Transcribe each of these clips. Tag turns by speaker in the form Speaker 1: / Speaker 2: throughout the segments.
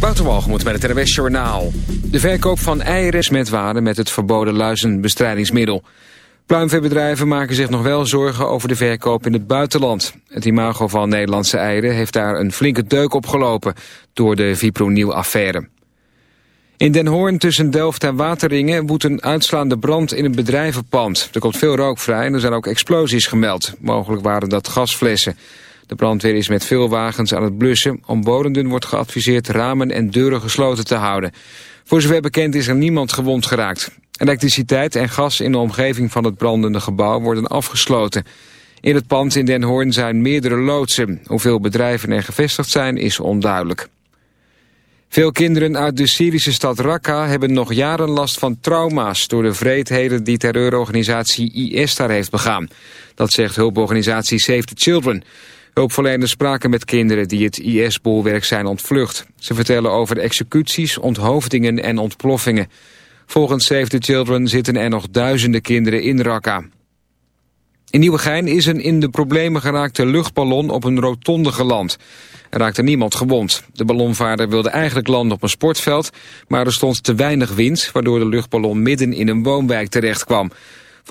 Speaker 1: Waterwalgemoed met het RWS Journaal. De verkoop van eieren met waarde met het verboden luizenbestrijdingsmiddel. Pluimveebedrijven maken zich nog wel zorgen over de verkoop in het buitenland. Het imago van Nederlandse eieren heeft daar een flinke deuk opgelopen door de Vipronil-affaire. In Den Hoorn tussen Delft en Wateringen woedt een uitslaande brand in een bedrijvenpand. Er komt veel rook vrij en er zijn ook explosies gemeld. Mogelijk waren dat gasflessen. De brandweer is met veel wagens aan het blussen. Omwonenden wordt geadviseerd ramen en deuren gesloten te houden. Voor zover bekend is er niemand gewond geraakt. Elektriciteit en gas in de omgeving van het brandende gebouw worden afgesloten. In het pand in Den Hoorn zijn meerdere loodsen. Hoeveel bedrijven er gevestigd zijn is onduidelijk. Veel kinderen uit de Syrische stad Raqqa hebben nog jaren last van trauma's... door de vreedheden die terreurorganisatie IS daar heeft begaan. Dat zegt hulporganisatie Save the Children. Hulpverleners spraken met kinderen die het IS-bolwerk zijn ontvlucht. Ze vertellen over executies, onthoofdingen en ontploffingen. Volgens Save the Children zitten er nog duizenden kinderen in Raqqa. In Nieuwegein is een in de problemen geraakte luchtballon op een rotonde geland. Er raakte niemand gewond. De ballonvaarder wilde eigenlijk landen op een sportveld... maar er stond te weinig wind... waardoor de luchtballon midden in een woonwijk terecht kwam.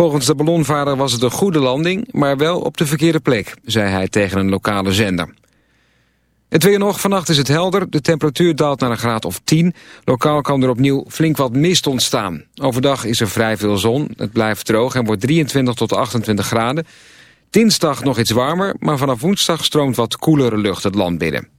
Speaker 1: Volgens de ballonvaarder was het een goede landing... maar wel op de verkeerde plek, zei hij tegen een lokale zender. Het weer nog, vannacht is het helder. De temperatuur daalt naar een graad of 10. Lokaal kan er opnieuw flink wat mist ontstaan. Overdag is er vrij veel zon. Het blijft droog en wordt 23 tot 28 graden. Dinsdag nog iets warmer, maar vanaf woensdag stroomt wat koelere lucht het land binnen.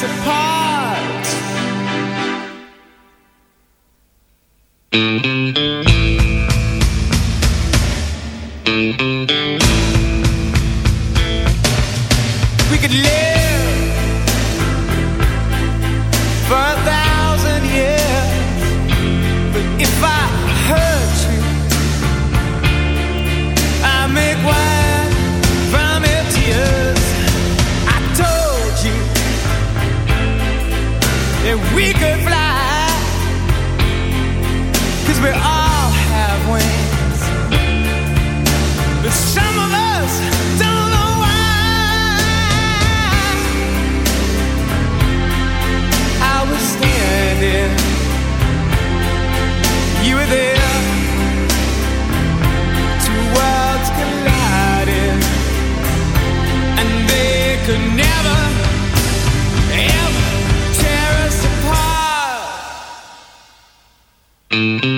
Speaker 2: us apart. I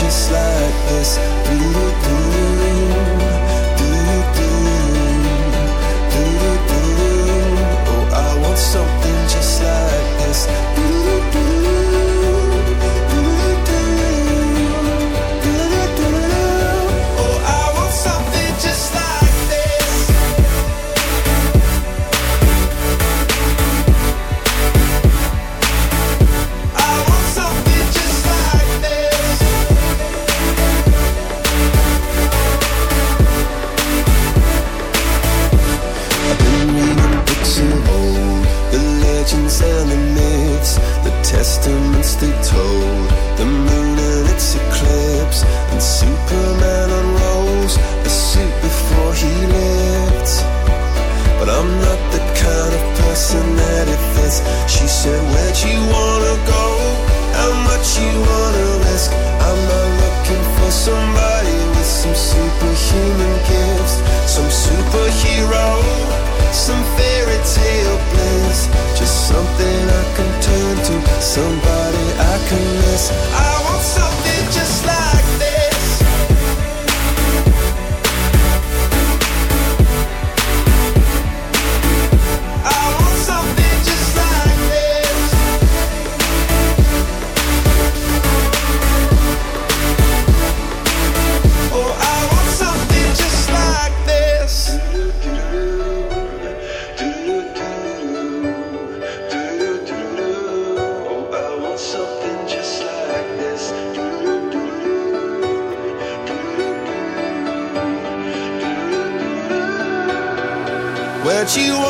Speaker 3: just like this. what you want.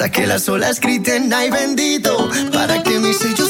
Speaker 4: hasta que las olas griten ay bendito para que mi sello